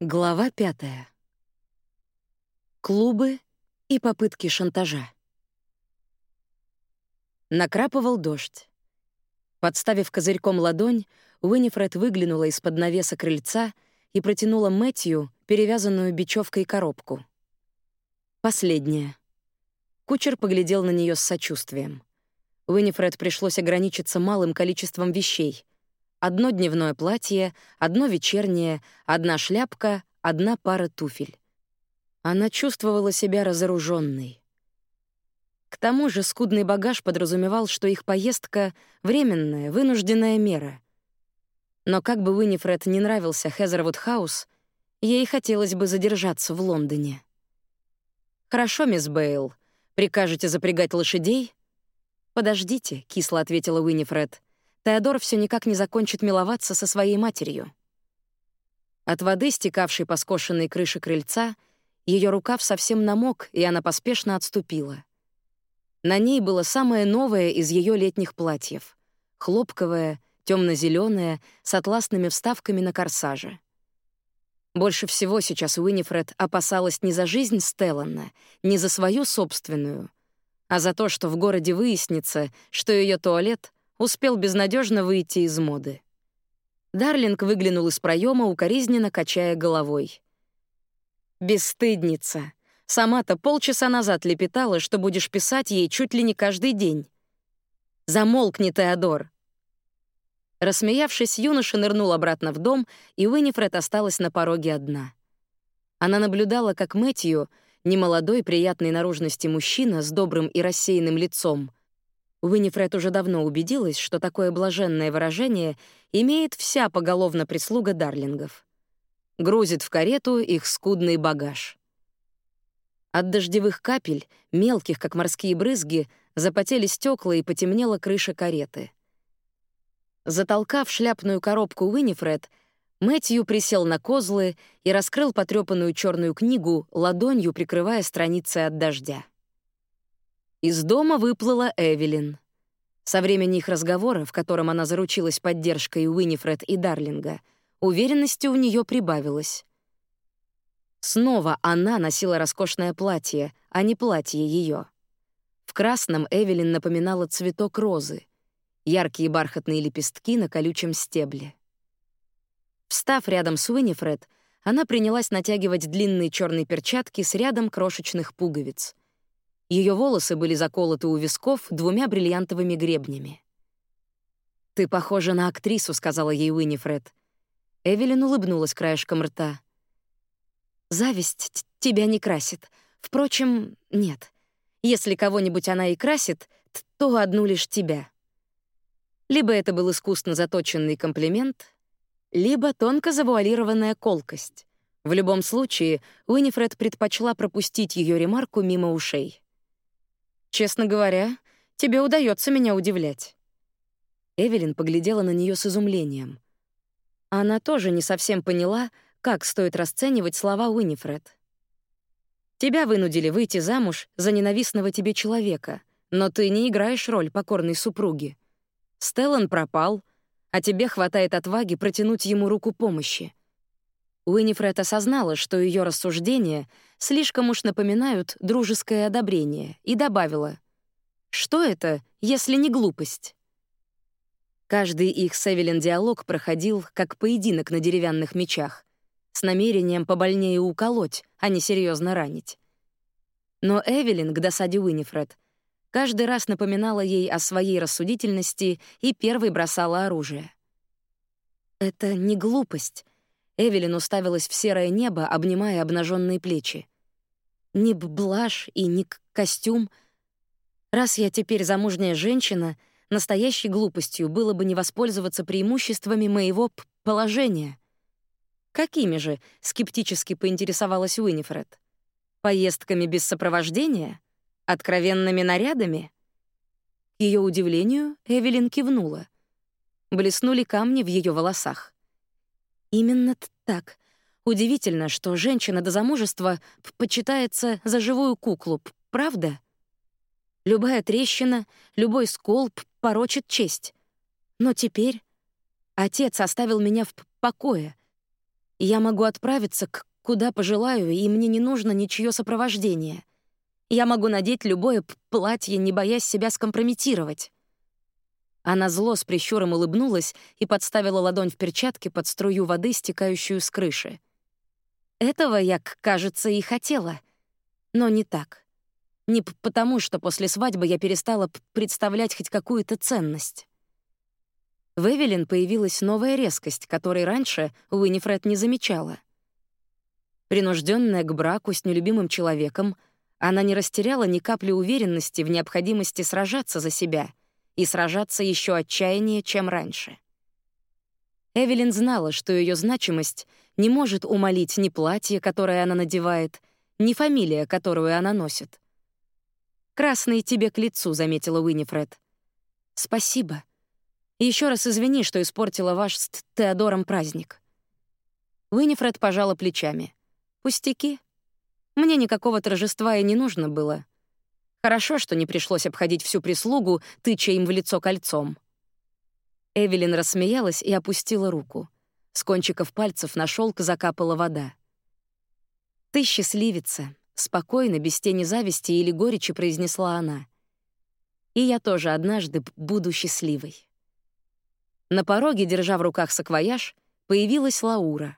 Глава пятая. Клубы и попытки шантажа. Накрапывал дождь. Подставив козырьком ладонь, Уинифред выглянула из-под навеса крыльца и протянула Мэтью перевязанную бечевкой коробку. Последняя. Кучер поглядел на нее с сочувствием. Уинифред пришлось ограничиться малым количеством вещей — Одно дневное платье, одно вечернее, одна шляпка, одна пара туфель. Она чувствовала себя разоруженной. К тому же скудный багаж подразумевал, что их поездка — временная, вынужденная мера. Но как бы Уинифред не нравился Хезервуд Хаус, ей хотелось бы задержаться в Лондоне. «Хорошо, мисс Бейл. Прикажете запрягать лошадей?» «Подождите», — кисло ответила Уинифред. Теодор все никак не закончит миловаться со своей матерью. От воды, стекавшей по скошенной крыше крыльца, ее рукав совсем намок, и она поспешно отступила. На ней было самое новое из ее летних платьев — хлопковое, темно-зеленое, с атласными вставками на корсаже. Больше всего сейчас Уинифред опасалась не за жизнь Стеллана, не за свою собственную, а за то, что в городе выяснится, что ее туалет успел безнадежно выйти из моды. Дарлинг выглянул из проема, укоризненно качая головой. «Бесстыдница! Сама-то полчаса назад лепетала, что будешь писать ей чуть ли не каждый день. Замолкни, Теодор!» Рассмеявшись, юноша нырнул обратно в дом, и Уинифред осталась на пороге одна. Она наблюдала, как Мэтью, немолодой, приятной наружности мужчина с добрым и рассеянным лицом, Уинифред уже давно убедилась, что такое блаженное выражение имеет вся поголовно прислуга дарлингов. Грузит в карету их скудный багаж. От дождевых капель, мелких, как морские брызги, запотели стекла и потемнела крыша кареты. Затолкав шляпную коробку Уинифред, Мэтью присел на козлы и раскрыл потрёпанную черную книгу, ладонью прикрывая страницы от дождя. Из дома выплыла Эвелин. Со времени их разговора, в котором она заручилась поддержкой Уинифред и Дарлинга, уверенности у нее прибавилось. Снова она носила роскошное платье, а не платье ее. В красном Эвелин напоминала цветок розы, яркие бархатные лепестки на колючем стебле. Встав рядом с Уинифред, она принялась натягивать длинные черные перчатки с рядом крошечных пуговиц. Ее волосы были заколоты у висков двумя бриллиантовыми гребнями. «Ты похожа на актрису», — сказала ей Уинифред. Эвелин улыбнулась краешком рта. «Зависть тебя не красит. Впрочем, нет. Если кого-нибудь она и красит, то одну лишь тебя». Либо это был искусно заточенный комплимент, либо тонко завуалированная колкость. В любом случае, Уинифред предпочла пропустить ее ремарку мимо ушей. Честно говоря, тебе удается меня удивлять. Эвелин поглядела на нее с изумлением. Она тоже не совсем поняла, как стоит расценивать слова Уинифред. Тебя вынудили выйти замуж за ненавистного тебе человека, но ты не играешь роль покорной супруги. Стеллан пропал, а тебе хватает отваги протянуть ему руку помощи. Уинифред осознала, что ее рассуждения слишком уж напоминают дружеское одобрение, и добавила, «Что это, если не глупость?» Каждый их с диалог проходил как поединок на деревянных мечах, с намерением побольнее уколоть, а не серьезно ранить. Но Эвелин, к досаде Уинифред, каждый раз напоминала ей о своей рассудительности и первой бросала оружие. «Это не глупость», Эвелин уставилась в серое небо, обнимая обнаженные плечи. Ни блажь и ни костюм. Раз я теперь замужняя женщина, настоящей глупостью было бы не воспользоваться преимуществами моего положения. Какими же, скептически поинтересовалась Уинифред. Поездками без сопровождения? Откровенными нарядами? К ее удивлению, Эвелин кивнула. Блеснули камни в ее волосах. Именно так. Удивительно, что женщина до замужества почитается за живую куклу, правда? Любая трещина, любой скол порочит честь. Но теперь отец оставил меня в покое. Я могу отправиться к куда пожелаю, и мне не нужно ничье сопровождение. Я могу надеть любое платье, не боясь себя скомпрометировать. Она зло с прищуром улыбнулась и подставила ладонь в перчатке под струю воды, стекающую с крыши. Этого я, кажется, и хотела. Но не так. Не потому, что после свадьбы я перестала представлять хоть какую-то ценность. В Эвелин появилась новая резкость, которой раньше Уинифред не замечала. Принужденная к браку с нелюбимым человеком, она не растеряла ни капли уверенности в необходимости сражаться за себя и сражаться еще отчаяннее, чем раньше. Эвелин знала, что ее значимость не может умолить ни платье, которое она надевает, ни фамилия, которую она носит. «Красный тебе к лицу», — заметила Уинифред. «Спасибо. Еще раз извини, что испортила ваш с Теодором праздник». Уинифред пожала плечами. «Пустяки. Мне никакого торжества и не нужно было. Хорошо, что не пришлось обходить всю прислугу, тыча им в лицо кольцом». Эвелин рассмеялась и опустила руку. С кончиков пальцев на шелк закапала вода. «Ты счастливица», — спокойно, без тени зависти или горечи произнесла она. «И я тоже однажды буду счастливой». На пороге, держа в руках саквояж, появилась Лаура.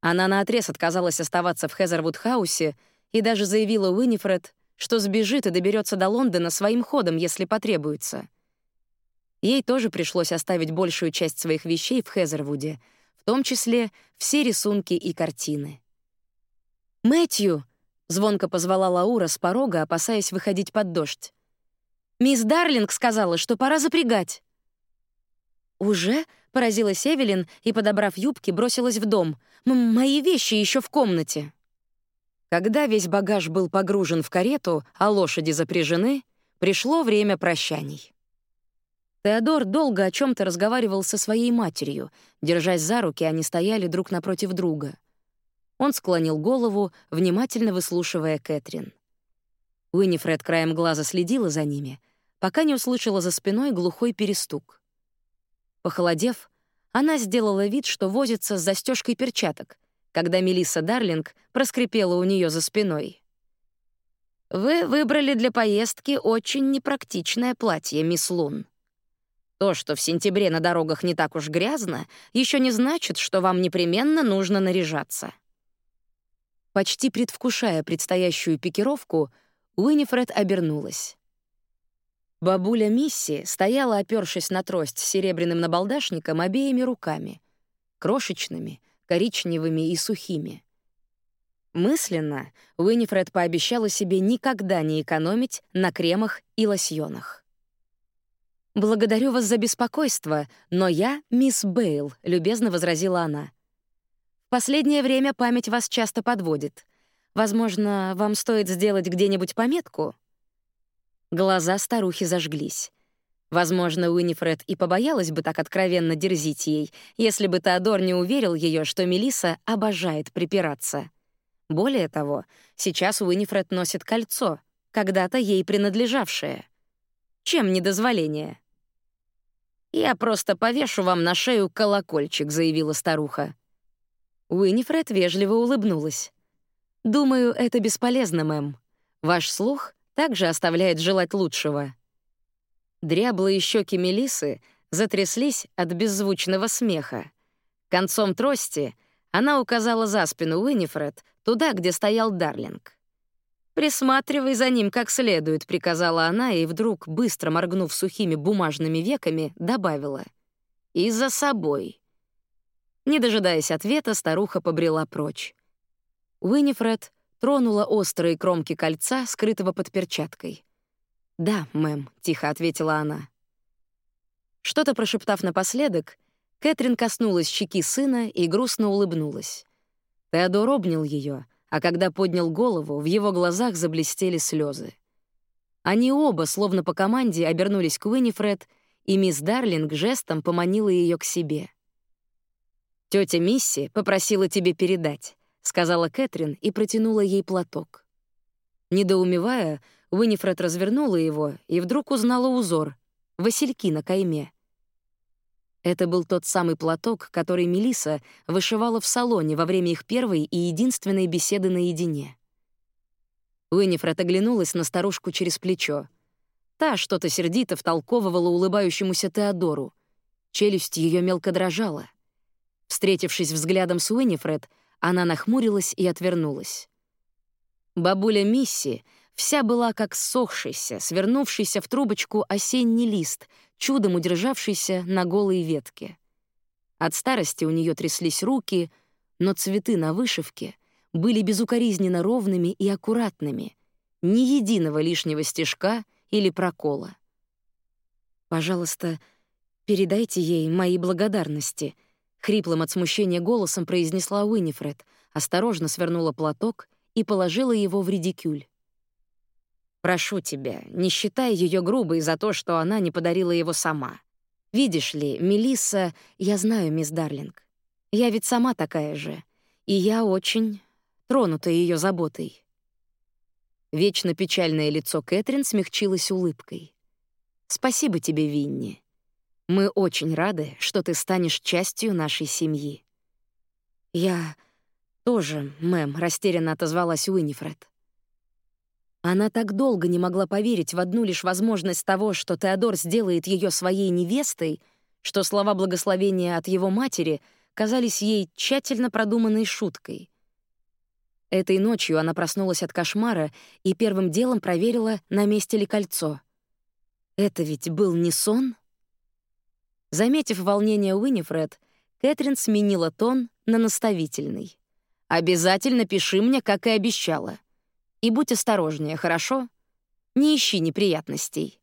Она наотрез отказалась оставаться в Хезервуд-хаусе и даже заявила Уинифред, что сбежит и доберется до Лондона своим ходом, если потребуется. Ей тоже пришлось оставить большую часть своих вещей в Хезервуде, в том числе все рисунки и картины. «Мэтью!» — звонко позвала Лаура с порога, опасаясь выходить под дождь. «Мисс Дарлинг сказала, что пора запрягать». «Уже?» — поразилась Эвелин и, подобрав юбки, бросилась в дом. «Мои вещи еще в комнате». Когда весь багаж был погружен в карету, а лошади запряжены, пришло время прощаний. Теодор долго о чем то разговаривал со своей матерью. Держась за руки, они стояли друг напротив друга. Он склонил голову, внимательно выслушивая Кэтрин. Уинифред краем глаза следила за ними, пока не услышала за спиной глухой перестук. Похолодев, она сделала вид, что возится с застежкой перчаток, когда Мелисса Дарлинг проскрипела у нее за спиной. «Вы выбрали для поездки очень непрактичное платье, мисс Лун. То, что в сентябре на дорогах не так уж грязно, еще не значит, что вам непременно нужно наряжаться». Почти предвкушая предстоящую пикировку, Уинифред обернулась. Бабуля Мисси стояла, опёршись на трость с серебряным набалдашником обеими руками, крошечными, коричневыми и сухими. Мысленно Уинифред пообещала себе никогда не экономить на кремах и лосьонах. «Благодарю вас за беспокойство, но я мисс Бейл», — любезно возразила она. «В последнее время память вас часто подводит. Возможно, вам стоит сделать где-нибудь пометку?» Глаза старухи зажглись. Возможно, Уинифред и побоялась бы так откровенно дерзить ей, если бы Теодор не уверил ее, что Мелиса обожает припираться. Более того, сейчас Уинифред носит кольцо, когда-то ей принадлежавшее. Чем недозволение? «Я просто повешу вам на шею колокольчик», — заявила старуха. Уинифред вежливо улыбнулась. «Думаю, это бесполезно, мэм. Ваш слух также оставляет желать лучшего. Дряблые щеки Мелисы затряслись от беззвучного смеха. Концом трости она указала за спину Уинифред, туда, где стоял Дарлинг. «Присматривай за ним как следует», — приказала она, и вдруг, быстро моргнув сухими бумажными веками, добавила. «И за собой». Не дожидаясь ответа, старуха побрела прочь. Уинифред тронула острые кромки кольца, скрытого под перчаткой. «Да, мэм», — тихо ответила она. Что-то прошептав напоследок, Кэтрин коснулась щеки сына и грустно улыбнулась. Теодор обнял ее, а когда поднял голову, в его глазах заблестели слезы. Они оба, словно по команде, обернулись к Уинифред, и мисс Дарлинг жестом поманила ее к себе. Тетя Мисси попросила тебе передать сказала Кэтрин и протянула ей платок. Недоумевая, Уинифред развернула его и вдруг узнала узор — васильки на кайме. Это был тот самый платок, который Мелиса вышивала в салоне во время их первой и единственной беседы наедине. Уинифред оглянулась на старушку через плечо. Та что-то сердито втолковывала улыбающемуся Теодору. Челюсть ее мелко дрожала. Встретившись взглядом с Уинифред, она нахмурилась и отвернулась. Бабуля Мисси вся была как сохшийся, свернувшийся в трубочку осенний лист, чудом удержавшийся на голой ветке. От старости у нее тряслись руки, но цветы на вышивке были безукоризненно ровными и аккуратными, ни единого лишнего стежка или прокола. «Пожалуйста, передайте ей мои благодарности», — хриплым от смущения голосом произнесла Уинифред, осторожно свернула платок и положила его в редикюль. Прошу тебя, не считай ее грубой за то, что она не подарила его сама. Видишь ли, Мелисса, я знаю, мисс Дарлинг. Я ведь сама такая же, и я очень тронута ее заботой. Вечно печальное лицо Кэтрин смягчилось улыбкой. Спасибо тебе, Винни. Мы очень рады, что ты станешь частью нашей семьи. Я тоже, мэм, растерянно отозвалась Уинифред. Она так долго не могла поверить в одну лишь возможность того, что Теодор сделает ее своей невестой, что слова благословения от его матери казались ей тщательно продуманной шуткой. Этой ночью она проснулась от кошмара и первым делом проверила, на месте ли кольцо. Это ведь был не сон? Заметив волнение Уинифред, Кэтрин сменила тон на наставительный. «Обязательно пиши мне, как и обещала. И будь осторожнее, хорошо? Не ищи неприятностей».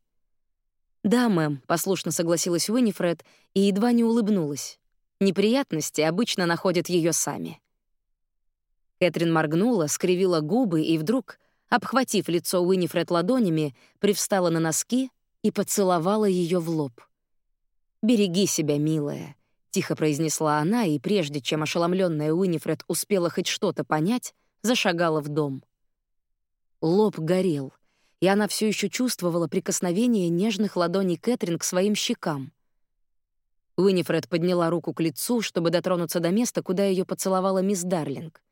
«Да, мэм», — послушно согласилась Уинифред и едва не улыбнулась. Неприятности обычно находят ее сами. Кэтрин моргнула, скривила губы и вдруг, обхватив лицо Уинифред ладонями, привстала на носки и поцеловала ее в лоб. «Береги себя, милая», — тихо произнесла она, и прежде чем ошеломленная Уинифред успела хоть что-то понять, зашагала в дом. Лоб горел, и она все еще чувствовала прикосновение нежных ладоней Кэтрин к своим щекам. Уинифред подняла руку к лицу, чтобы дотронуться до места, куда ее поцеловала мисс Дарлинг.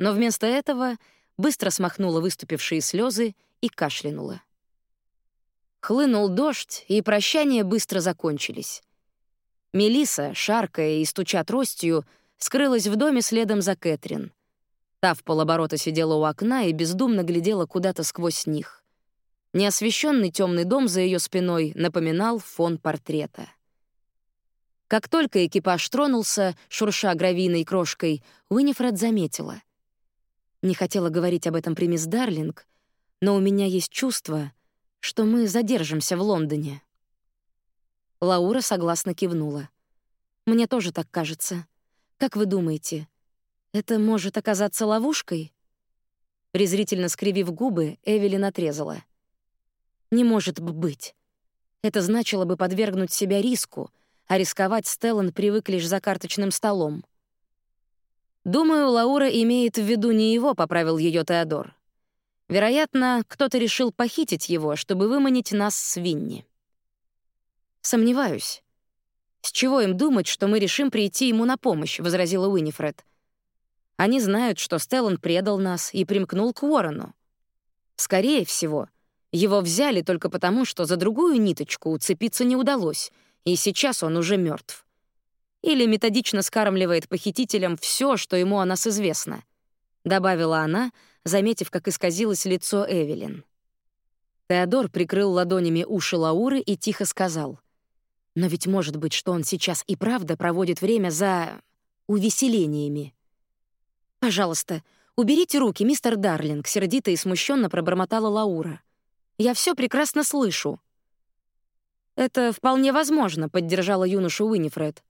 Но вместо этого быстро смахнула выступившие слезы и кашлянула. Хлынул дождь, и прощания быстро закончились. Мелиса, шаркая и стуча тростью, скрылась в доме следом за Кэтрин. Та в полоборота сидела у окна и бездумно глядела куда-то сквозь них. Неосвещенный темный дом за ее спиной напоминал фон портрета. Как только экипаж тронулся, шурша гравийной крошкой, Уинифред заметила. Не хотела говорить об этом при мисс Дарлинг, но у меня есть чувство, что мы задержимся в Лондоне. Лаура согласно кивнула. Мне тоже так кажется. Как вы думаете, это может оказаться ловушкой? Презрительно скривив губы, Эвелин отрезала. Не может быть. Это значило бы подвергнуть себя риску, а рисковать Стеллан привык лишь за карточным столом. Думаю, Лаура имеет в виду не его, поправил ее Теодор. Вероятно, кто-то решил похитить его, чтобы выманить нас с Винни. Сомневаюсь. С чего им думать, что мы решим прийти ему на помощь, возразила Уинифред. Они знают, что Стеллан предал нас и примкнул к Уоррену. Скорее всего, его взяли только потому, что за другую ниточку уцепиться не удалось, и сейчас он уже мертв. Или методично скармливает похитителям все, что ему о нас известно, добавила она, заметив, как исказилось лицо Эвелин. Теодор прикрыл ладонями уши Лауры и тихо сказал: "Но ведь может быть, что он сейчас и правда проводит время за увеселениями. «Пожалуйста, уберите руки, мистер Дарлинг», — сердито и смущенно пробормотала Лаура. «Я все прекрасно слышу». «Это вполне возможно», — поддержала юношу Уинифред.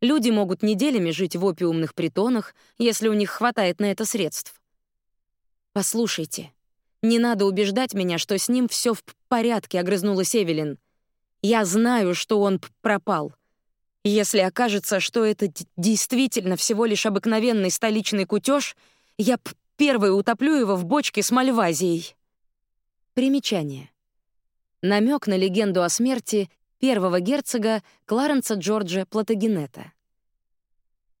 «Люди могут неделями жить в опиумных притонах, если у них хватает на это средств». «Послушайте, не надо убеждать меня, что с ним все в порядке», — огрызнулась Эвелин. «Я знаю, что он пропал. Если окажется, что это действительно всего лишь обыкновенный столичный кутеж, я первый утоплю его в бочке с мальвазией. Примечание. Намек на легенду о смерти первого герцога Кларенса Джорджа Платагенета.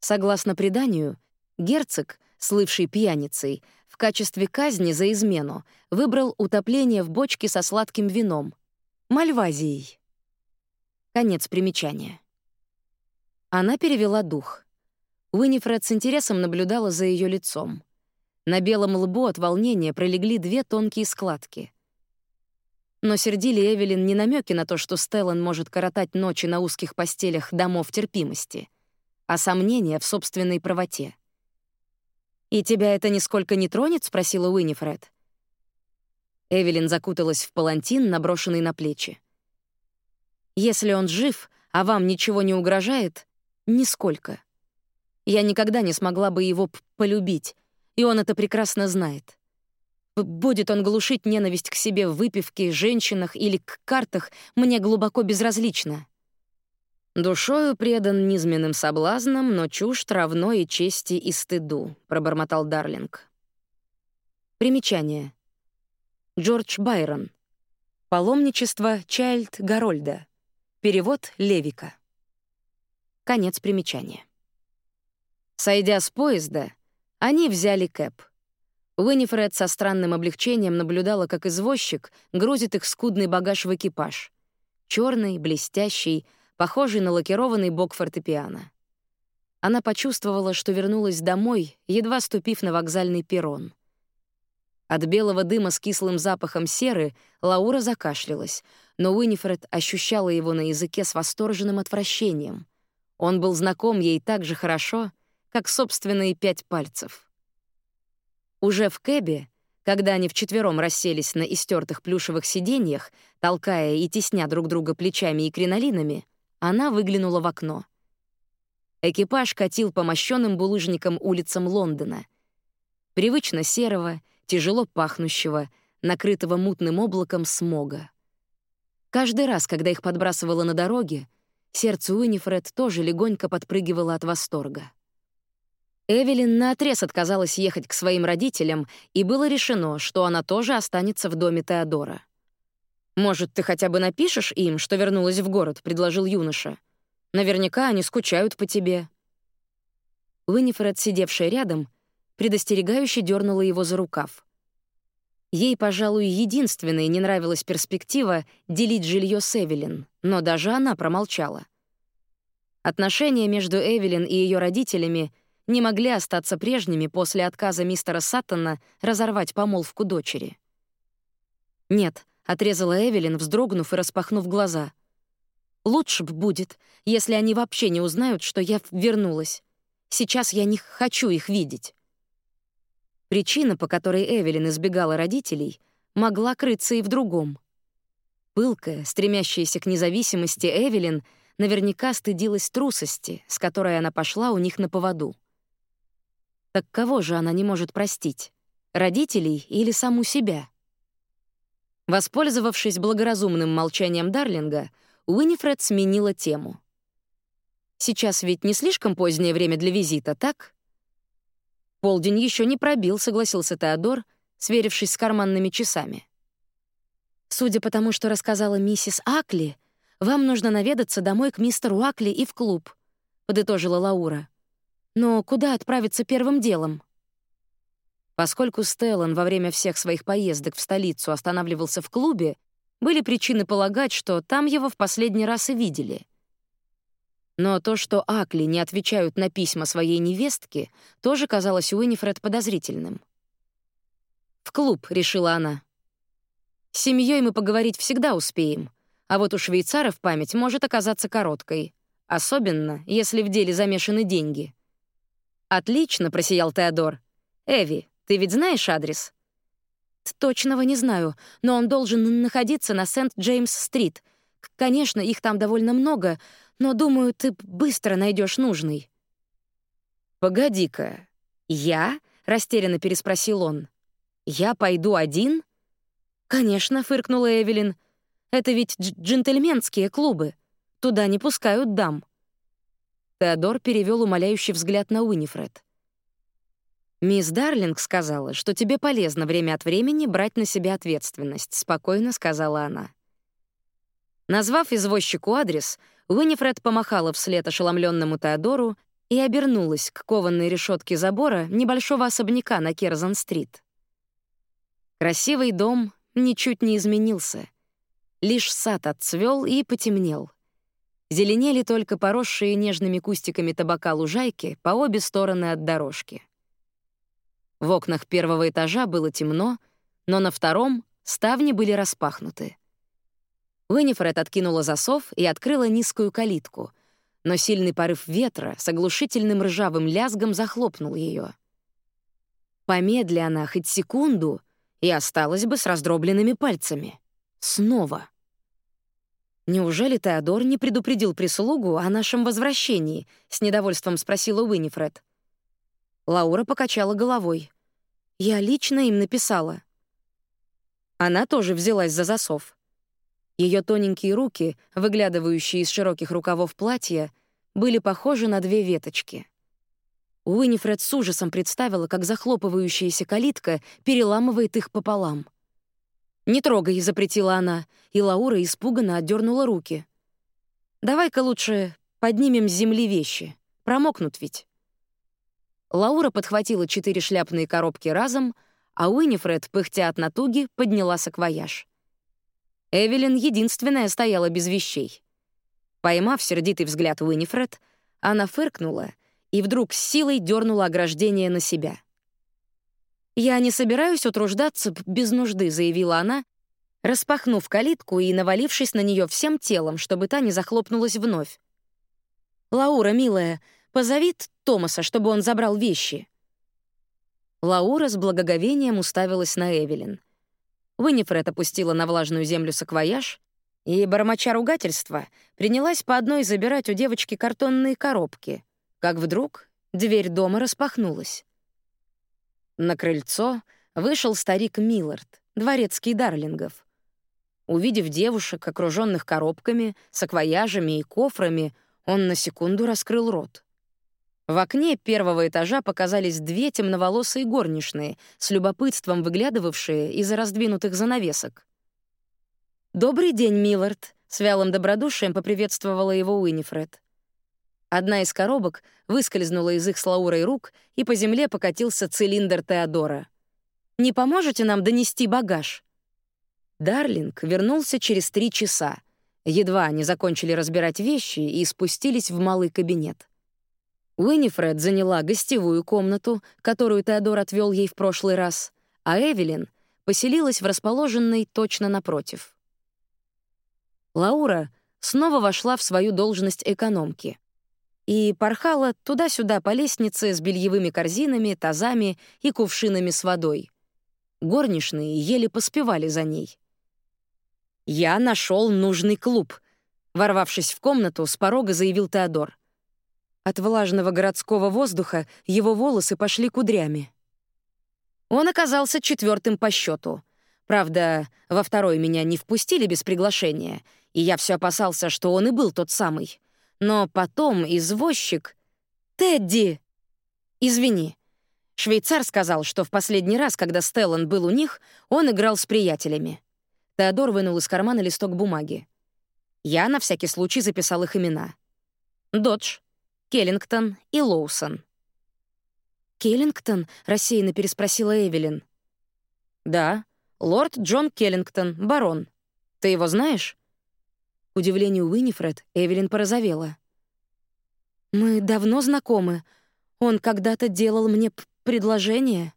Согласно преданию, герцог, слывший пьяницей, в качестве казни за измену выбрал утопление в бочке со сладким вином — мальвазией. Конец примечания. Она перевела дух. Уинифред с интересом наблюдала за ее лицом. На белом лбу от волнения пролегли две тонкие складки. Но сердили Эвелин не намеки на то, что Стеллан может коротать ночи на узких постелях домов терпимости, а сомнения в собственной правоте. «И тебя это нисколько не тронет?» — спросила Уинифред. Эвелин закуталась в палантин, наброшенный на плечи. «Если он жив, а вам ничего не угрожает, нисколько. Я никогда не смогла бы его полюбить, и он это прекрасно знает. Будет он глушить ненависть к себе в выпивке, женщинах или к картах, мне глубоко безразлично. «Душою предан низменным соблазнам, но чужд равно и чести и стыду», — пробормотал Дарлинг. Примечание. Джордж Байрон. Паломничество Чайльд Гарольда. Перевод Левика. Конец примечания. Сойдя с поезда, они взяли кэп. Уиннифред со странным облегчением наблюдала, как извозчик грузит их скудный багаж в экипаж. черный, блестящий, похожий на лакированный бок фортепиано. Она почувствовала, что вернулась домой, едва ступив на вокзальный перрон. От белого дыма с кислым запахом серы Лаура закашлялась, но Уинифред ощущала его на языке с восторженным отвращением. Он был знаком ей так же хорошо, как собственные пять пальцев. Уже в кэбе, когда они вчетвером расселись на истертых плюшевых сиденьях, толкая и тесня друг друга плечами и кринолинами, она выглянула в окно. Экипаж катил по мощенным булыжникам улицам Лондона. Привычно серого, тяжело пахнущего, накрытого мутным облаком смога. Каждый раз, когда их подбрасывало на дороге, сердце Уинифред тоже легонько подпрыгивало от восторга. Эвелин наотрез отказалась ехать к своим родителям, и было решено, что она тоже останется в доме Теодора. «Может, ты хотя бы напишешь им, что вернулась в город?» — предложил юноша. «Наверняка они скучают по тебе». Уиннифред, сидевшая рядом, предостерегающе дернула его за рукав. Ей, пожалуй, единственной не нравилась перспектива делить жилье с Эвелин, но даже она промолчала. Отношения между Эвелин и ее родителями не могли остаться прежними после отказа мистера Саттона разорвать помолвку дочери. Нет, отрезала Эвелин, вздрогнув и распахнув глаза. Лучше б будет, если они вообще не узнают, что я вернулась. Сейчас я не хочу их видеть. Причина, по которой Эвелин избегала родителей, могла крыться и в другом. Пылкая, стремящаяся к независимости Эвелин наверняка стыдилась трусости, с которой она пошла у них на поводу. Так кого же она не может простить? Родителей или саму себя? Воспользовавшись благоразумным молчанием Дарлинга, Уинифред сменила тему. «Сейчас ведь не слишком позднее время для визита, так?» «Полдень еще не пробил», — согласился Теодор, сверившись с карманными часами. «Судя по тому, что рассказала миссис Акли, вам нужно наведаться домой к мистеру Акли и в клуб», — подытожила Лаура. «Но куда отправиться первым делом?» Поскольку Стеллан во время всех своих поездок в столицу останавливался в клубе, были причины полагать, что там его в последний раз и видели. Но то, что Акли не отвечают на письма своей невестки, тоже казалось Уинифред подозрительным. «В клуб», — решила она. «С семьей мы поговорить всегда успеем, а вот у швейцаров память может оказаться короткой, особенно если в деле замешаны деньги». «Отлично», — просиял Теодор. «Эви, ты ведь знаешь адрес?» «Точного не знаю, но он должен находиться на Сент-Джеймс-стрит. Конечно, их там довольно много, но, думаю, ты быстро найдешь нужный». «Погоди-ка, я?» — растерянно переспросил он. «Я пойду один?» «Конечно», — фыркнула Эвелин. «Это ведь джентльменские клубы. Туда не пускают дам». Теодор перевел умоляющий взгляд на Уинифред. «Мисс Дарлинг сказала, что тебе полезно время от времени брать на себя ответственность», — спокойно сказала она. Назвав извозчику адрес, Уинифред помахала вслед ошеломленному Теодору и обернулась к кованной решетке забора небольшого особняка на Керзон-стрит. Красивый дом ничуть не изменился. Лишь сад отцвел и потемнел. Зеленели только поросшие нежными кустиками табака лужайки по обе стороны от дорожки. В окнах первого этажа было темно, но на втором ставни были распахнуты. Уинифред откинула засов и открыла низкую калитку, но сильный порыв ветра с оглушительным ржавым лязгом захлопнул ее. Помедли она хоть секунду и осталась бы с раздробленными пальцами. Снова. «Неужели Теодор не предупредил прислугу о нашем возвращении?» — с недовольством спросила Уинифред. Лаура покачала головой. «Я лично им написала». Она тоже взялась за засов. Ее тоненькие руки, выглядывающие из широких рукавов платья, были похожи на две веточки. Уинифред с ужасом представила, как захлопывающаяся калитка переламывает их пополам — «Не трогай», — запретила она, и Лаура испуганно отдернула руки. «Давай-ка лучше поднимем с земли вещи. Промокнут ведь». Лаура подхватила четыре шляпные коробки разом, а Уинифред, пыхтя от натуги, подняла саквояж. Эвелин единственная стояла без вещей. Поймав сердитый взгляд Уинифред, она фыркнула и вдруг с силой дернула ограждение на себя — «Я не собираюсь утруждаться без нужды», — заявила она, распахнув калитку и навалившись на нее всем телом, чтобы та не захлопнулась вновь. «Лаура, милая, позови Томаса, чтобы он забрал вещи». Лаура с благоговением уставилась на Эвелин. Виннифред опустила на влажную землю саквояж и, бормоча ругательства, принялась по одной забирать у девочки картонные коробки, как вдруг дверь дома распахнулась. На крыльцо вышел старик Миллард, дворецкий Дарлингов. Увидев девушек, окруженных коробками, саквояжами и кофрами, он на секунду раскрыл рот. В окне первого этажа показались две темноволосые горничные, с любопытством выглядывавшие из-за раздвинутых занавесок. «Добрый день, Миллард», — с вялым добродушием поприветствовала его Уинифред. Одна из коробок выскользнула из их с Лаурой рук, и по земле покатился цилиндр Теодора. «Не поможете нам донести багаж?» Дарлинг вернулся через три часа. Едва они закончили разбирать вещи и спустились в малый кабинет. Уинифред заняла гостевую комнату, которую Теодор отвел ей в прошлый раз, а Эвелин поселилась в расположенной точно напротив. Лаура снова вошла в свою должность экономки и порхала туда-сюда по лестнице с бельевыми корзинами, тазами и кувшинами с водой. Горничные еле поспевали за ней. «Я нашел нужный клуб», — ворвавшись в комнату, с порога заявил Теодор. От влажного городского воздуха его волосы пошли кудрями. Он оказался четвертым по счету. Правда, во второй меня не впустили без приглашения, и я все опасался, что он и был тот самый. Но потом извозчик... «Тедди!» «Извини». Швейцар сказал, что в последний раз, когда Стеллан был у них, он играл с приятелями. Теодор вынул из кармана листок бумаги. Я на всякий случай записал их имена. Додж, Келлингтон и Лоусон. «Келлингтон?» — рассеянно переспросила Эвелин. «Да, лорд Джон Келлингтон, барон. Ты его знаешь?» К удивлению Уинифред, Эвелин порозовела. «Мы давно знакомы. Он когда-то делал мне предложение».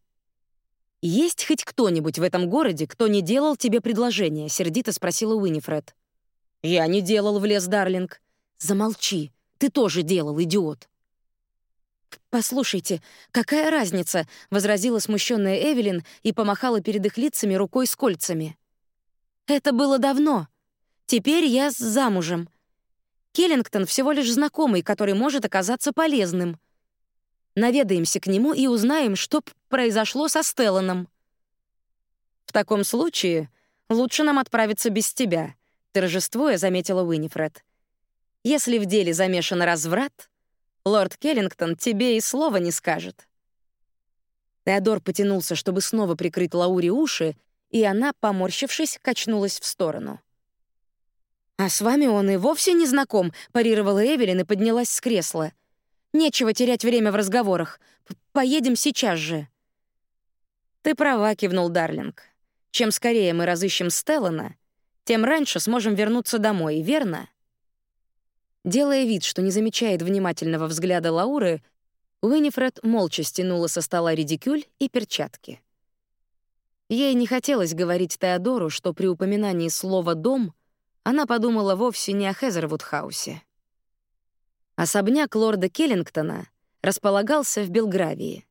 «Есть хоть кто-нибудь в этом городе, кто не делал тебе предложение?» — сердито спросила Уинифред. «Я не делал, в лес Дарлинг». «Замолчи. Ты тоже делал, идиот». «Послушайте, какая разница?» — возразила смущенная Эвелин и помахала перед их лицами рукой с кольцами. «Это было давно. Теперь я замужем. Келлингтон всего лишь знакомый, который может оказаться полезным. Наведаемся к нему и узнаем, что произошло со Стелланом. В таком случае лучше нам отправиться без тебя, торжествуя заметила Уинифред. Если в деле замешан разврат, лорд Келлингтон тебе и слова не скажет. Теодор потянулся, чтобы снова прикрыть Лауре уши, и она, поморщившись, качнулась в сторону. «А с вами он и вовсе не знаком», — парировала Эвелин и поднялась с кресла. «Нечего терять время в разговорах. Поедем сейчас же». «Ты права», — кивнул Дарлинг. «Чем скорее мы разыщем Стеллана, тем раньше сможем вернуться домой, верно?» Делая вид, что не замечает внимательного взгляда Лауры, Уинифред молча стянула со стола редикюль и перчатки. Ей не хотелось говорить Теодору, что при упоминании слова «дом» она подумала вовсе не о Хезервуд-хаусе. Особняк лорда Келлингтона располагался в Белгравии,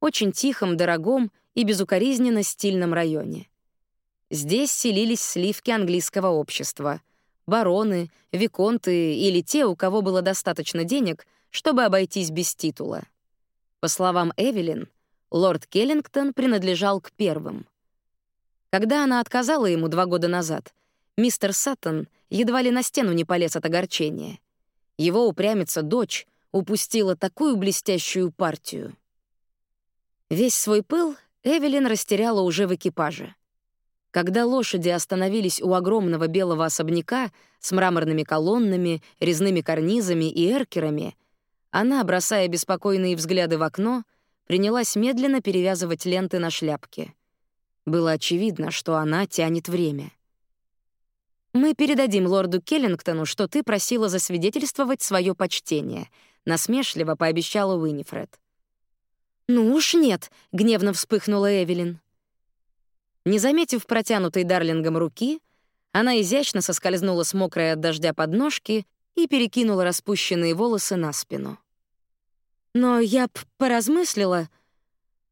очень тихом, дорогом и безукоризненно стильном районе. Здесь селились сливки английского общества, бароны, виконты или те, у кого было достаточно денег, чтобы обойтись без титула. По словам Эвелин, лорд Келлингтон принадлежал к первым. Когда она отказала ему два года назад, мистер Саттон едва ли на стену не полез от огорчения. Его упрямица дочь упустила такую блестящую партию. Весь свой пыл Эвелин растеряла уже в экипаже. Когда лошади остановились у огромного белого особняка с мраморными колоннами, резными карнизами и эркерами, она, бросая беспокойные взгляды в окно, принялась медленно перевязывать ленты на шляпке. Было очевидно, что она тянет время. «Мы передадим лорду Келлингтону, что ты просила засвидетельствовать свое почтение», — насмешливо пообещала Уинифред. «Ну уж нет», — гневно вспыхнула Эвелин. Не заметив протянутой Дарлингом руки, она изящно соскользнула с мокрой от дождя подножки и перекинула распущенные волосы на спину. «Но я б поразмыслила.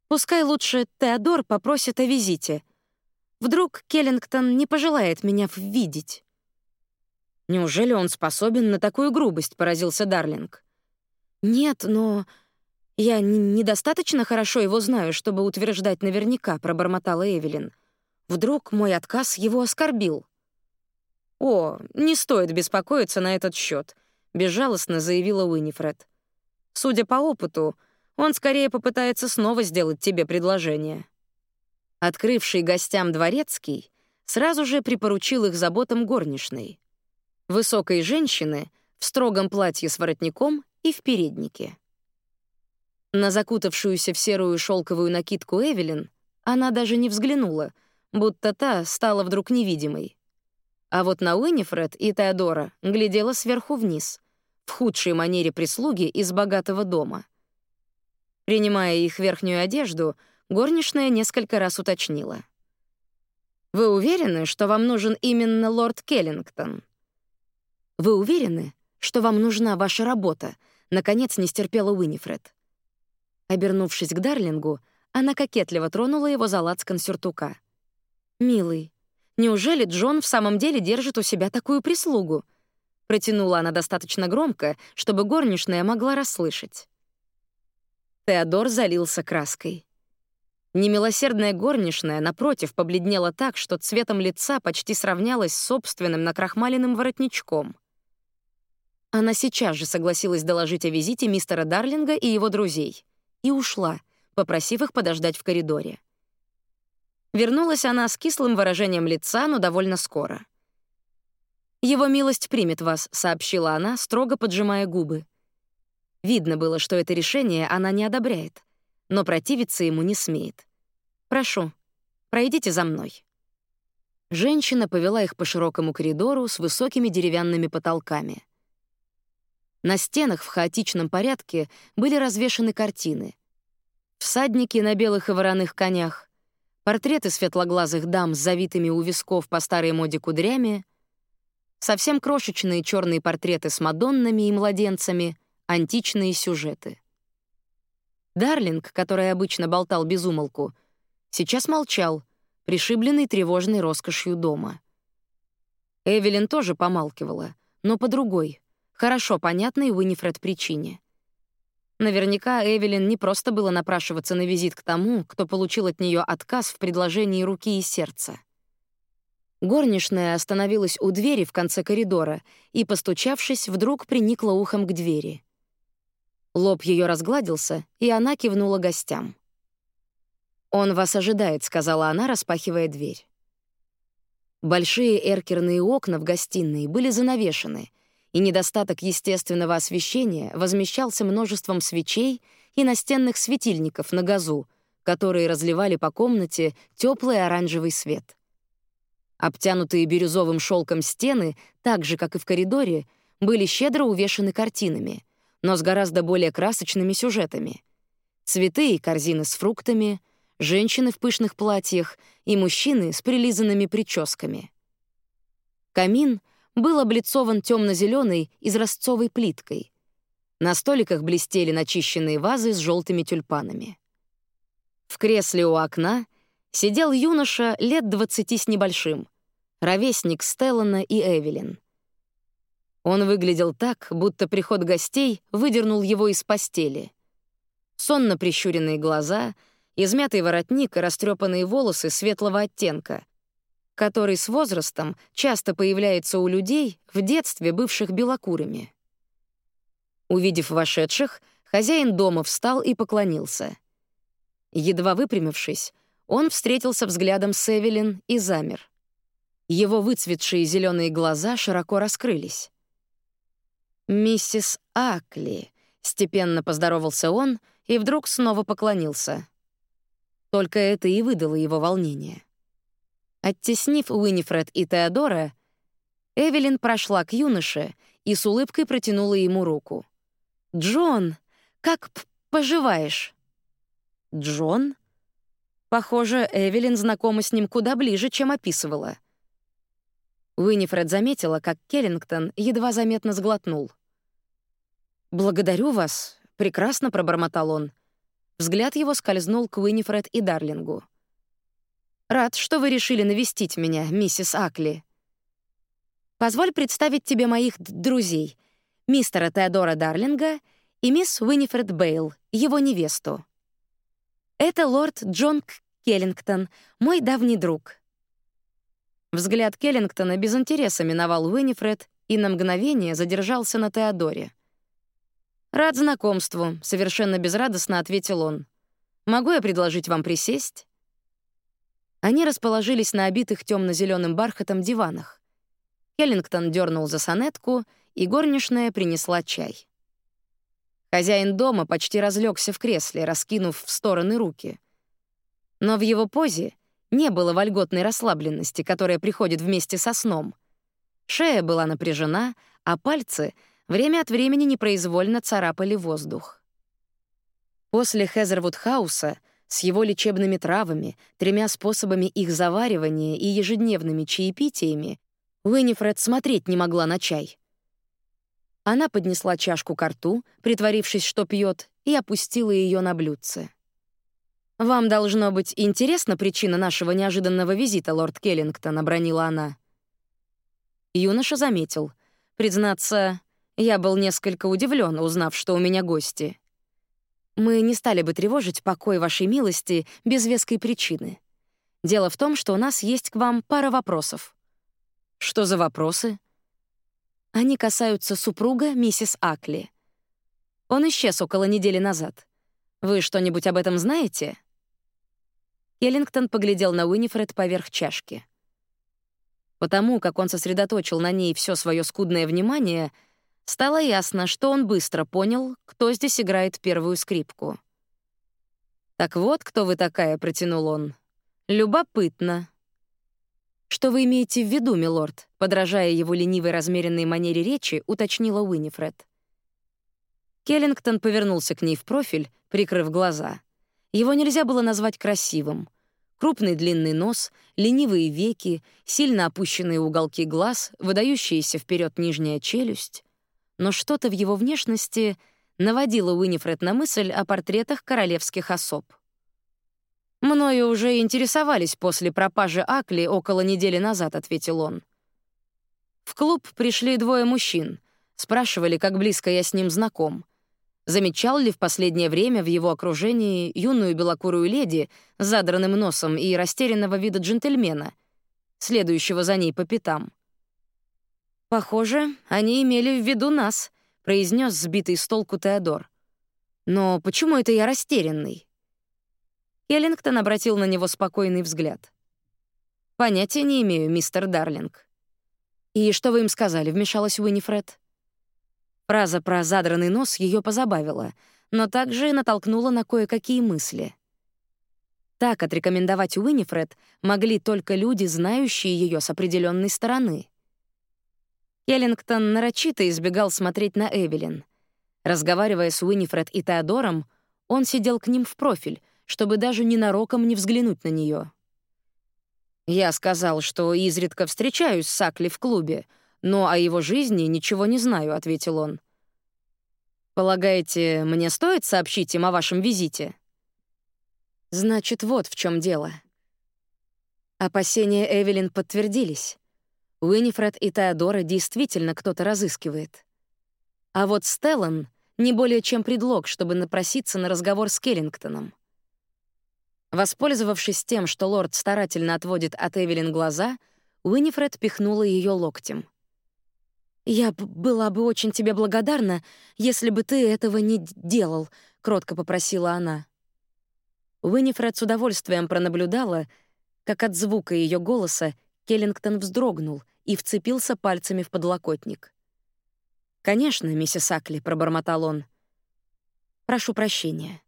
Пускай лучше Теодор попросит о визите. Вдруг Келлингтон не пожелает меня видеть. Неужели он способен на такую грубость, поразился Дарлинг. Нет, но я недостаточно хорошо его знаю, чтобы утверждать наверняка, пробормотала Эвелин. Вдруг мой отказ его оскорбил. О, не стоит беспокоиться на этот счет, безжалостно заявила Уинифред. Судя по опыту, он скорее попытается снова сделать тебе предложение. Открывший гостям дворецкий сразу же припоручил их заботам горничной. Высокой женщины в строгом платье с воротником и в переднике. На закутавшуюся в серую шелковую накидку Эвелин она даже не взглянула, будто та стала вдруг невидимой. А вот на Уинифред и Теодора глядела сверху вниз, в худшей манере прислуги из богатого дома. Принимая их верхнюю одежду, горничная несколько раз уточнила. «Вы уверены, что вам нужен именно лорд Келлингтон?» «Вы уверены, что вам нужна ваша работа?» — наконец не стерпела Уинифред. Обернувшись к Дарлингу, она кокетливо тронула его за лацкан сюртука. «Милый, неужели Джон в самом деле держит у себя такую прислугу?» Протянула она достаточно громко, чтобы горничная могла расслышать. Теодор залился краской. Немилосердная горничная, напротив, побледнела так, что цветом лица почти сравнялась с собственным накрахмаленным воротничком. Она сейчас же согласилась доложить о визите мистера Дарлинга и его друзей и ушла, попросив их подождать в коридоре. Вернулась она с кислым выражением лица, но довольно скоро. «Его милость примет вас», — сообщила она, строго поджимая губы. Видно было, что это решение она не одобряет но противиться ему не смеет. «Прошу, пройдите за мной». Женщина повела их по широкому коридору с высокими деревянными потолками. На стенах в хаотичном порядке были развешаны картины. Всадники на белых и вороных конях, портреты светлоглазых дам с завитыми у висков по старой моде кудрями, совсем крошечные черные портреты с мадоннами и младенцами, античные сюжеты — Дарлинг, который обычно болтал без умолку, сейчас молчал, пришибленный тревожной роскошью дома. Эвелин тоже помалкивала, но по другой, хорошо понятной Уинифред причине. Наверняка Эвелин не просто было напрашиваться на визит к тому, кто получил от нее отказ в предложении руки и сердца. Горничная остановилась у двери в конце коридора и, постучавшись, вдруг приникла ухом к двери — Лоб ее разгладился, и она кивнула гостям. «Он вас ожидает», — сказала она, распахивая дверь. Большие эркерные окна в гостиной были занавешены, и недостаток естественного освещения возмещался множеством свечей и настенных светильников на газу, которые разливали по комнате теплый оранжевый свет. Обтянутые бирюзовым шелком стены, так же, как и в коридоре, были щедро увешаны картинами, но с гораздо более красочными сюжетами. Цветы и корзины с фруктами, женщины в пышных платьях и мужчины с прилизанными прическами. Камин был облицован темно-зеленой изразцовой плиткой. На столиках блестели начищенные вазы с желтыми тюльпанами. В кресле у окна сидел юноша лет двадцати с небольшим, ровесник Стеллана и Эвелин. Он выглядел так, будто приход гостей выдернул его из постели. Сонно прищуренные глаза, измятый воротник и растрепанные волосы светлого оттенка, который с возрастом часто появляется у людей в детстве, бывших белокурыми. Увидев вошедших, хозяин дома встал и поклонился. Едва выпрямившись, он встретился взглядом с Эвелин и замер. Его выцветшие зеленые глаза широко раскрылись. «Миссис Акли», — степенно поздоровался он и вдруг снова поклонился. Только это и выдало его волнение. Оттеснив Уинифред и Теодора, Эвелин прошла к юноше и с улыбкой протянула ему руку. «Джон, как поживаешь?» «Джон?» Похоже, Эвелин знакома с ним куда ближе, чем описывала. Уинифред заметила, как Келлингтон едва заметно сглотнул. «Благодарю вас», — прекрасно пробормотал он. Взгляд его скользнул к Уинифред и Дарлингу. «Рад, что вы решили навестить меня, миссис Акли. Позволь представить тебе моих друзей, мистера Теодора Дарлинга и мисс Уинифред Бейл, его невесту. Это лорд Джон Келлингтон, мой давний друг». Взгляд Келлингтона без интереса миновал Уинифред и на мгновение задержался на Теодоре. «Рад знакомству», — совершенно безрадостно ответил он. «Могу я предложить вам присесть?» Они расположились на обитых темно зеленым бархатом диванах. Келлингтон дернул за сонетку, и горничная принесла чай. Хозяин дома почти разлегся в кресле, раскинув в стороны руки. Но в его позе не было вольготной расслабленности, которая приходит вместе со сном. Шея была напряжена, а пальцы — время от времени непроизвольно царапали воздух. После Хезервуд-хауса с его лечебными травами, тремя способами их заваривания и ежедневными чаепитиями Уинифред смотреть не могла на чай. Она поднесла чашку к рту, притворившись, что пьет, и опустила ее на блюдце. «Вам должно быть интересна причина нашего неожиданного визита, лорд Келлингтон», — обронила она. Юноша заметил. Признаться, я был несколько удивлен, узнав, что у меня гости. Мы не стали бы тревожить покой вашей милости без веской причины. Дело в том, что у нас есть к вам пара вопросов. Что за вопросы? Они касаются супруга миссис Акли. Он исчез около недели назад. Вы что-нибудь об этом знаете? Келлингтон поглядел на Уинифред поверх чашки. Потому как он сосредоточил на ней все свое скудное внимание — Стало ясно, что он быстро понял, кто здесь играет первую скрипку. «Так вот, кто вы такая», — протянул он. «Любопытно». «Что вы имеете в виду, милорд?» Подражая его ленивой размеренной манере речи, уточнила Уинифред. Келлингтон повернулся к ней в профиль, прикрыв глаза. Его нельзя было назвать красивым. Крупный длинный нос, ленивые веки, сильно опущенные уголки глаз, выдающаяся вперед нижняя челюсть но что-то в его внешности наводило Уинифред на мысль о портретах королевских особ. «Мною уже интересовались после пропажи Акли около недели назад», — ответил он. В клуб пришли двое мужчин, спрашивали, как близко я с ним знаком. Замечал ли в последнее время в его окружении юную белокурую леди с задранным носом и растерянного вида джентльмена, следующего за ней по пятам. «Похоже, они имели в виду нас», — произнес сбитый с толку Теодор. «Но почему это я растерянный?» Келлингтон обратил на него спокойный взгляд. «Понятия не имею, мистер Дарлинг». «И что вы им сказали?» — вмешалась Уинифред. Фраза про задранный нос ее позабавила, но также натолкнула на кое-какие мысли. Так отрекомендовать Уинифред могли только люди, знающие ее с определенной стороны. Келлингтон нарочито избегал смотреть на Эвелин. Разговаривая с Уинифред и Теодором, он сидел к ним в профиль, чтобы даже ненароком не взглянуть на нее. Я сказал, что изредка встречаюсь с Акли в клубе, но о его жизни ничего не знаю, ответил он. Полагаете, мне стоит сообщить им о вашем визите? Значит, вот в чем дело. Опасения Эвелин подтвердились. Уинифред и Теодора действительно кто-то разыскивает. А вот Стеллан — не более чем предлог, чтобы напроситься на разговор с Келлингтоном. Воспользовавшись тем, что лорд старательно отводит от Эвелин глаза, Уинифред пихнула ее локтем. «Я была бы очень тебе благодарна, если бы ты этого не делал», — кротко попросила она. Уинифред с удовольствием пронаблюдала, как от звука ее голоса Келлингтон вздрогнул и вцепился пальцами в подлокотник. «Конечно, миссис Акли», — пробормотал он. «Прошу прощения».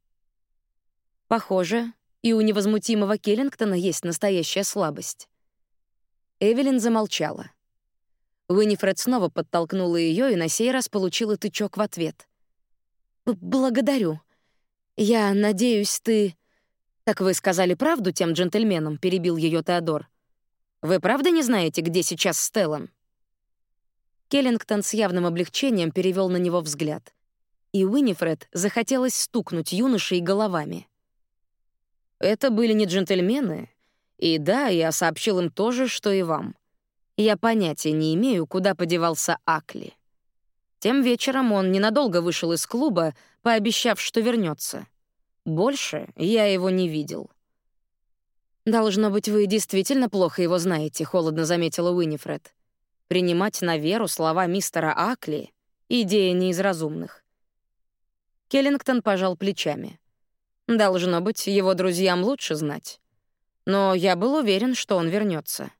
Похоже, и у невозмутимого Келлингтона есть настоящая слабость. Эвелин замолчала. Уинифред снова подтолкнула ее и на сей раз получила тычок в ответ. «Благодарю. Я надеюсь, ты...» «Так вы сказали правду тем джентльменам?» — перебил ее Теодор. Вы правда не знаете, где сейчас Стеллан?» Келлингтон с явным облегчением перевел на него взгляд. И Уинифред захотелось стукнуть юношей головами. «Это были не джентльмены. И да, я сообщил им то же, что и вам. Я понятия не имею, куда подевался Акли. Тем вечером он ненадолго вышел из клуба, пообещав, что вернется. Больше я его не видел». «Должно быть, вы действительно плохо его знаете», — холодно заметила Уинифред. «Принимать на веру слова мистера Акли — идея не из разумных». Келлингтон пожал плечами. «Должно быть, его друзьям лучше знать. Но я был уверен, что он вернется.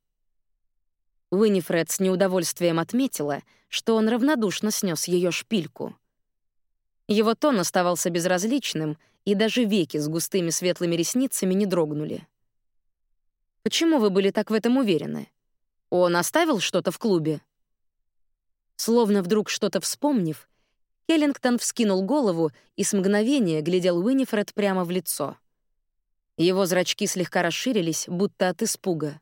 Уинифред с неудовольствием отметила, что он равнодушно снес ее шпильку. Его тон оставался безразличным, и даже веки с густыми светлыми ресницами не дрогнули. Почему вы были так в этом уверены? Он оставил что-то в клубе?» Словно вдруг что-то вспомнив, Келлингтон вскинул голову и с мгновения глядел Уинифред прямо в лицо. Его зрачки слегка расширились, будто от испуга.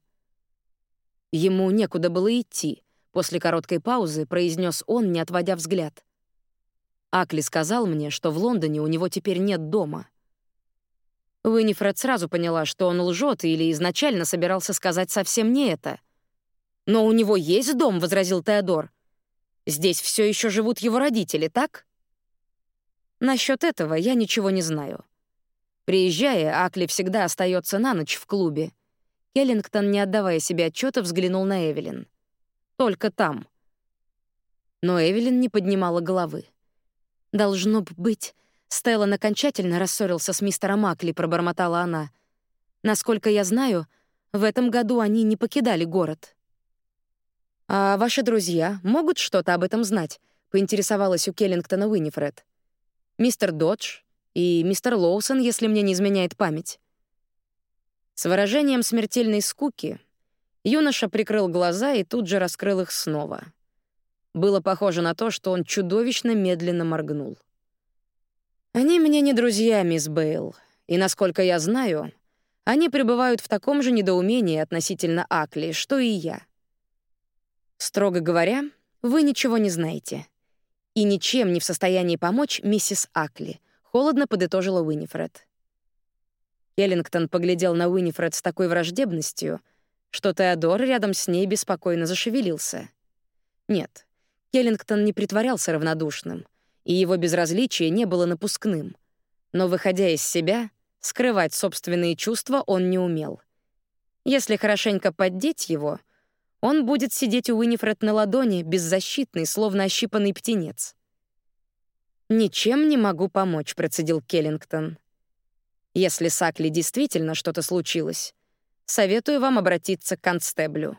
Ему некуда было идти. После короткой паузы произнес он, не отводя взгляд. Акли сказал мне, что в Лондоне у него теперь нет дома. Уинифред сразу поняла, что он лжет или изначально собирался сказать совсем не это. «Но у него есть дом», — возразил Теодор. «Здесь все еще живут его родители, так?» Насчет этого я ничего не знаю. Приезжая, Акли всегда остается на ночь в клубе. Келлингтон, не отдавая себе отчета, взглянул на Эвелин. Только там. Но Эвелин не поднимала головы. «Должно быть, Стеллан окончательно рассорился с мистером Макли, пробормотала она. Насколько я знаю, в этом году они не покидали город. А ваши друзья могут что-то об этом знать? поинтересовалась у Келлингтона Уинифред. Мистер Додж и мистер Лоусон, если мне не изменяет память. С выражением смертельной скуки юноша прикрыл глаза и тут же раскрыл их снова. Было похоже на то, что он чудовищно медленно моргнул. Они мне не друзья, мисс Бейл, и, насколько я знаю, они пребывают в таком же недоумении относительно Акли, что и я. Строго говоря, вы ничего не знаете. И ничем не в состоянии помочь миссис Акли, холодно подытожила Уинифред. Келлингтон поглядел на Уинифред с такой враждебностью, что Теодор рядом с ней беспокойно зашевелился. Нет, Келлингтон не притворялся равнодушным — и его безразличие не было напускным. Но, выходя из себя, скрывать собственные чувства он не умел. Если хорошенько поддеть его, он будет сидеть у Уинифред на ладони, беззащитный, словно ощипанный птенец. «Ничем не могу помочь», — процедил Келлингтон. «Если с Акли действительно что-то случилось, советую вам обратиться к констеблю».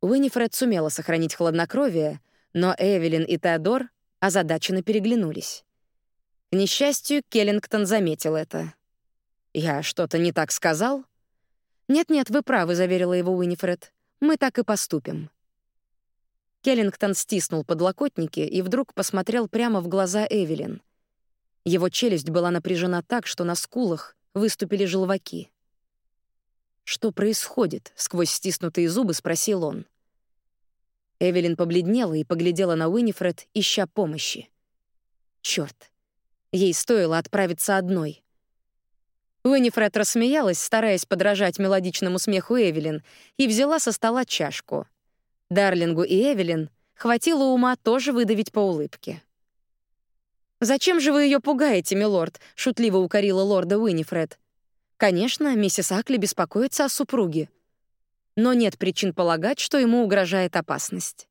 Уинифред сумела сохранить хладнокровие, но Эвелин и Теодор озадаченно переглянулись. К несчастью, Келлингтон заметил это. «Я что-то не так сказал?» «Нет-нет, вы правы», — заверила его Уинифред. «Мы так и поступим». Келлингтон стиснул подлокотники и вдруг посмотрел прямо в глаза Эвелин. Его челюсть была напряжена так, что на скулах выступили желваки. «Что происходит?» — сквозь стиснутые зубы спросил он. Эвелин побледнела и поглядела на Уинифред, ища помощи. Черт, Ей стоило отправиться одной. Уинифред рассмеялась, стараясь подражать мелодичному смеху Эвелин, и взяла со стола чашку. Дарлингу и Эвелин хватило ума тоже выдавить по улыбке. «Зачем же вы ее пугаете, милорд?» — шутливо укорила лорда Уинифред. «Конечно, миссис Акли беспокоится о супруге. Но нет причин полагать, что ему угрожает опасность».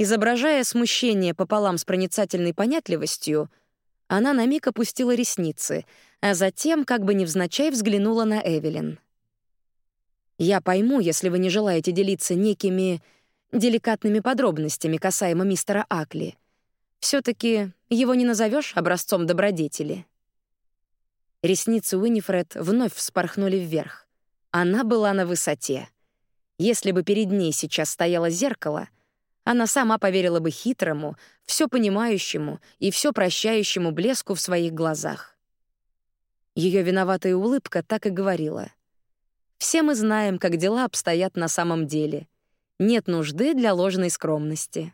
Изображая смущение пополам с проницательной понятливостью, она на миг опустила ресницы, а затем, как бы невзначай, взглянула на Эвелин. «Я пойму, если вы не желаете делиться некими деликатными подробностями касаемо мистера Акли. все таки его не назовешь образцом добродетели». Ресницы Уинифред вновь вспорхнули вверх. Она была на высоте. Если бы перед ней сейчас стояло зеркало — она сама поверила бы хитрому, все понимающему и все прощающему блеску в своих глазах. Ее виноватая улыбка так и говорила. «Все мы знаем, как дела обстоят на самом деле. Нет нужды для ложной скромности».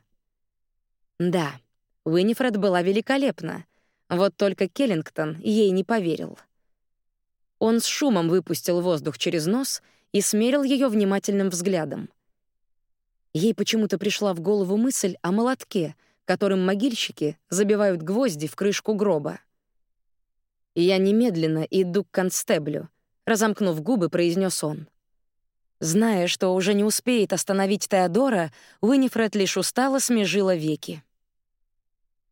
Да, Уинифред была великолепна, вот только Келлингтон ей не поверил. Он с шумом выпустил воздух через нос и смерил ее внимательным взглядом — Ей почему-то пришла в голову мысль о молотке, которым могильщики забивают гвозди в крышку гроба. «Я немедленно иду к констеблю», — разомкнув губы, произнес он. Зная, что уже не успеет остановить Теодора, Уинифред лишь устало смежила веки.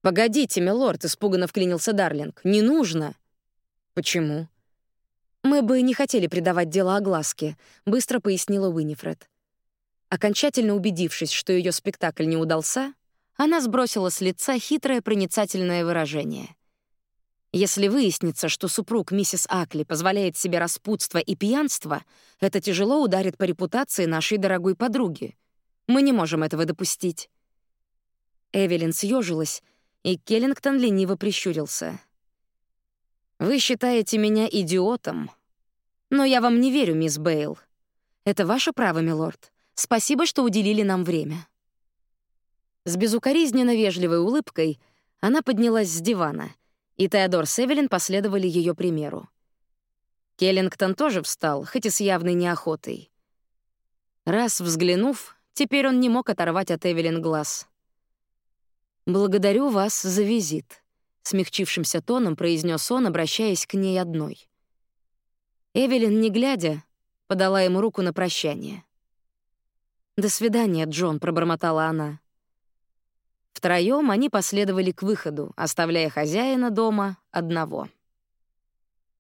«Погодите, милорд», — испуганно вклинился Дарлинг. «Не нужно». «Почему?» «Мы бы не хотели придавать дело огласке», — быстро пояснила Уинифред. Окончательно убедившись, что ее спектакль не удался, она сбросила с лица хитрое проницательное выражение. Если выяснится, что супруг миссис Акли позволяет себе распутство и пьянство, это тяжело ударит по репутации нашей дорогой подруги. Мы не можем этого допустить. Эвелин съежилась, и Келлингтон лениво прищурился. «Вы считаете меня идиотом, но я вам не верю, мисс Бейл. Это ваше право, милорд. Спасибо, что уделили нам время». С безукоризненно вежливой улыбкой она поднялась с дивана, и Теодор с Эвелин последовали ее примеру. Келлингтон тоже встал, хоть и с явной неохотой. Раз взглянув, теперь он не мог оторвать от Эвелин глаз. «Благодарю вас за визит», — смягчившимся тоном произнес он, обращаясь к ней одной. Эвелин, не глядя, подала ему руку на прощание. «До свидания, Джон», — пробормотала она. Втроём они последовали к выходу, оставляя хозяина дома одного.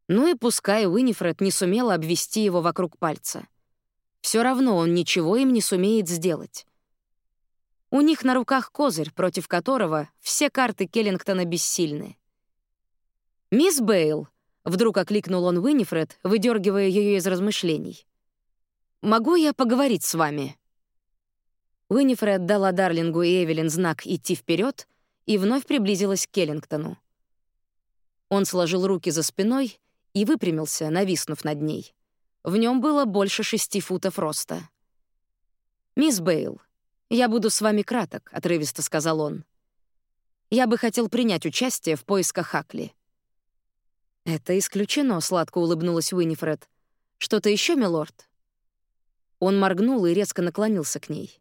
Ну и пускай Уинифред не сумела обвести его вокруг пальца. Все равно он ничего им не сумеет сделать. У них на руках козырь, против которого все карты Келлингтона бессильны. «Мисс Бейл», — вдруг окликнул он Уинифред, выдергивая ее из размышлений. «Могу я поговорить с вами?» Уинифред дала Дарлингу и Эвелин знак идти вперед и вновь приблизилась к Келлингтону. Он сложил руки за спиной и выпрямился, нависнув над ней. В нем было больше шести футов роста. «Мисс Бейл, я буду с вами краток», — отрывисто сказал он. «Я бы хотел принять участие в поисках Хакли». «Это исключено», — сладко улыбнулась Уинифред. «Что-то еще, милорд?» Он моргнул и резко наклонился к ней.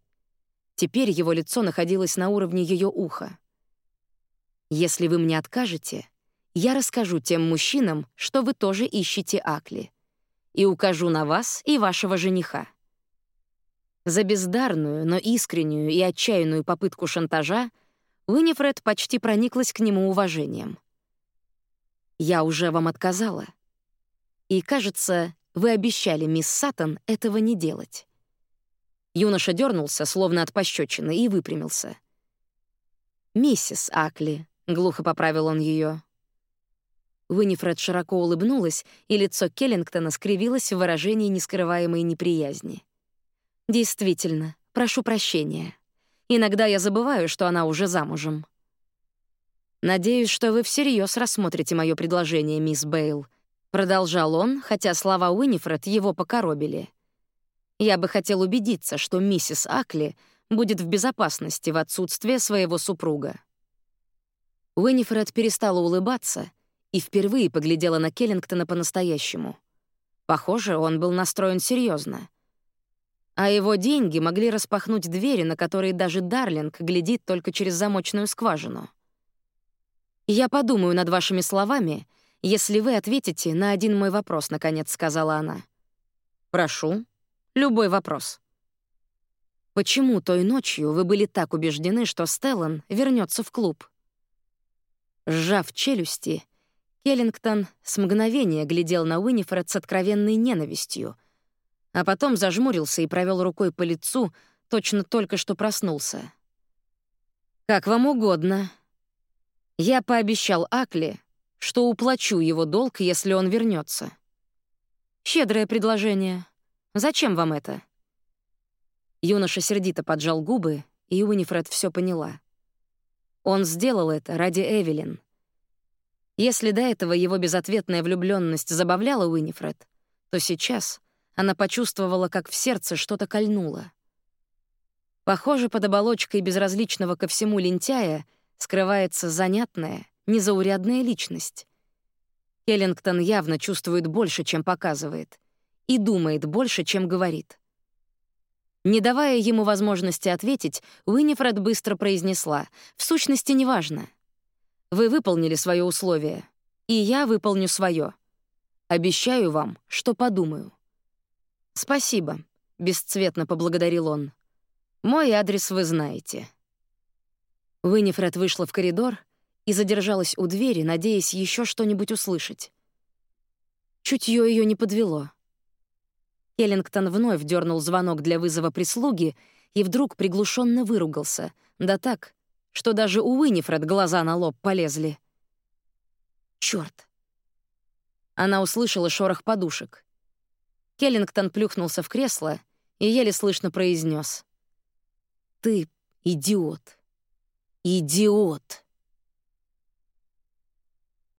Теперь его лицо находилось на уровне ее уха. «Если вы мне откажете, я расскажу тем мужчинам, что вы тоже ищете Акли, и укажу на вас и вашего жениха». За бездарную, но искреннюю и отчаянную попытку шантажа Уинифред почти прониклась к нему уважением. «Я уже вам отказала. И, кажется, вы обещали мисс Саттон этого не делать». Юноша дернулся, словно от пощечины, и выпрямился. «Миссис Акли», — глухо поправил он ее. Винифред широко улыбнулась, и лицо Келлингтона скривилось в выражении нескрываемой неприязни. «Действительно, прошу прощения. Иногда я забываю, что она уже замужем». «Надеюсь, что вы всерьез рассмотрите мое предложение, мисс Бейл», — продолжал он, хотя слова Уинифред его покоробили. «Я бы хотел убедиться, что миссис Акли будет в безопасности в отсутствие своего супруга». Уинифред перестала улыбаться и впервые поглядела на Келлингтона по-настоящему. Похоже, он был настроен серьезно. А его деньги могли распахнуть двери, на которые даже Дарлинг глядит только через замочную скважину. «Я подумаю над вашими словами, если вы ответите на один мой вопрос», — наконец сказала она. «Прошу. Любой вопрос». «Почему той ночью вы были так убеждены, что Стеллан вернется в клуб?» Сжав челюсти, Келлингтон с мгновения глядел на Уинифред с откровенной ненавистью, а потом зажмурился и провел рукой по лицу, точно только что проснулся. «Как вам угодно», я пообещал Акли, что уплачу его долг, если он вернется. Щедрое предложение. Зачем вам это? Юноша сердито поджал губы, и Уинифред все поняла. Он сделал это ради Эвелин. Если до этого его безответная влюбленность забавляла Уинифред, то сейчас она почувствовала, как в сердце что-то кольнуло. Похоже, под оболочкой безразличного ко всему лентяя — скрывается занятная, незаурядная личность. Келлингтон явно чувствует больше, чем показывает, и думает больше, чем говорит. Не давая ему возможности ответить, Уинифред быстро произнесла, «В сущности, неважно. Вы выполнили свое условие, и я выполню свое. Обещаю вам, что подумаю». «Спасибо», — бесцветно поблагодарил он. «Мой адрес вы знаете». Винифред вышла в коридор и задержалась у двери, надеясь еще что-нибудь услышать. Чутье ее не подвело. Келлингтон вновь дернул звонок для вызова прислуги и вдруг приглушенно выругался, да так, что даже у Уинифред глаза на лоб полезли. Черт! Она услышала шорох подушек. Келлингтон плюхнулся в кресло и еле слышно произнес: "Ты идиот". «Идиот!»